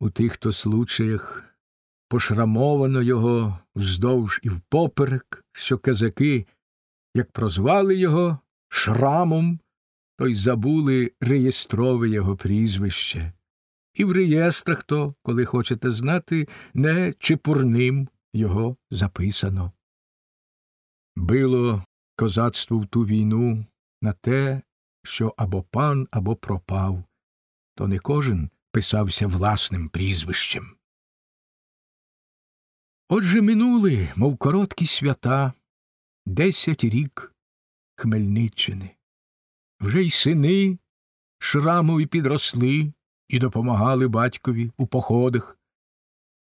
У тих то случаях пошрамовано його вздовж і впоперек, що казаки, як прозвали його шрамом, то й забули реєстрове його прізвище. І в реєстрах то, коли хочете знати, не чепурним його записано. Било козацтво в ту війну на те, що або пан, або пропав, то не кожен писався власним прізвищем. Отже минули, мов короткі свята, десять рік Хмельниччини. Вже й сини шрамові підросли і допомагали батькові у походах.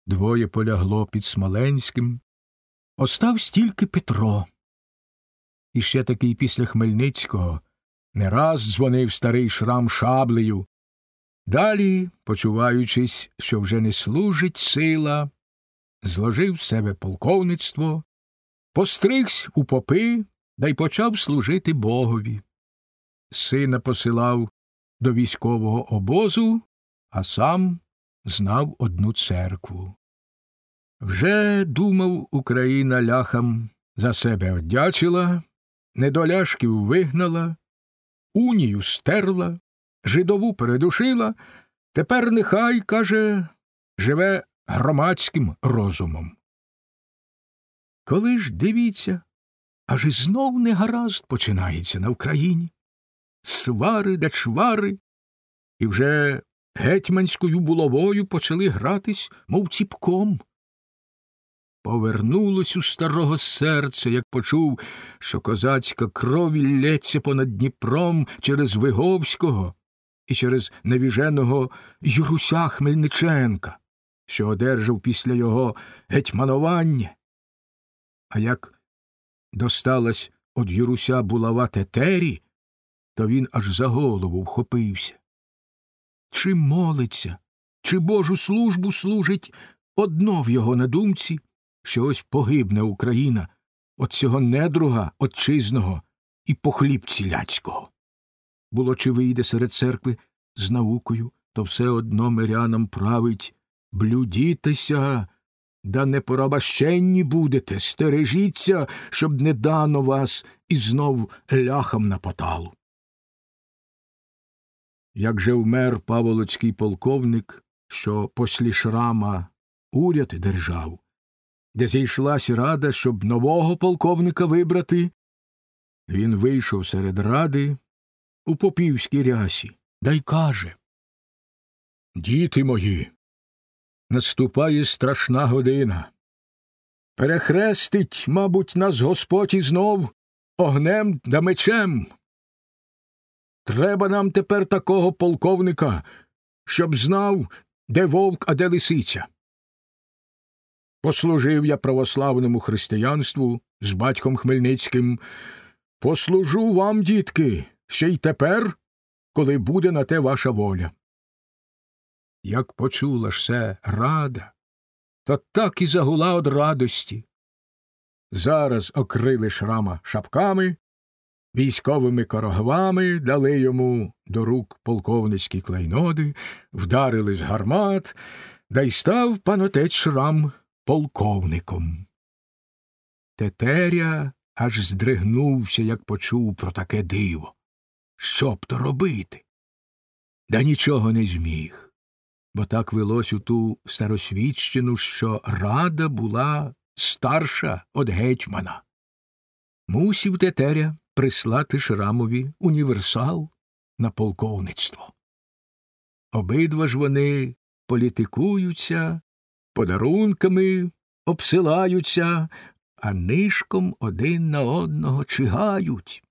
Двоє полягло під Смоленським. Остав стільки Петро. І ще такий після Хмельницького не раз дзвонив старий шрам шаблею. Далі, почуваючись, що вже не служить сила, зложив в себе полковництво, постригсь у попи да й почав служити богові. Сина посилав до військового обозу, а сам знав одну церкву. Вже думав Україна ляхам за себе одячила, недоляшків вигнала, унію стерла, жидову передушила, тепер нехай, каже, живе громадським розумом. Коли ж дивіться, аж і знов негаразд починається на Україні. Свари да чвари, і вже гетьманською булавою почали гратись, мов ціпком. Повернулось у старого серця, як почув, що козацька кров лється понад Дніпром через Виговського і через невіженого Юруся Хмельниченка, що одержав після його гетьманування. А як досталась од Юруся булава тетері, то він аж за голову вхопився. Чи молиться, чи Божу службу служить одно в його на думці, що ось погибне Україна от цього недруга отчизного і похлібці ляцького. Було, чи вийде серед церкви з наукою, то все одно мирянам править. Блюдітеся, да не порабащенні будете, стережіться, щоб не дано вас і знов ляхам на поталу. Як же вмер паволоцький полковник, що послі шрама уряд держав, де зійшлась рада, щоб нового полковника вибрати, він вийшов серед ради у попівській рясі, да й каже Діти мої, наступає страшна година. Перехрестить, мабуть, нас Господь і знов огнем да мечем. Треба нам тепер такого полковника, щоб знав, де вовк, а де лисиця. Послужив я православному християнству з батьком Хмельницьким. Послужу вам, дітки, ще й тепер, коли буде на те ваша воля. Як почула ж все рада, то так і загула од радості. Зараз окрили шрама шапками, військовими корогвами дали йому до рук полковницькі клейноди, вдарили з гармат, да й став панотець шрам полковником. Тетеря аж здригнувся, як почув про таке диво. Що б то робити? Да нічого не зміг, бо так велось у ту старосвідщину, що рада була старша од гетьмана. Мусів тетеря прислати Шрамові універсал на полковництво. Обидва ж вони політикуються, подарунками обсилаються, а нишком один на одного чигають.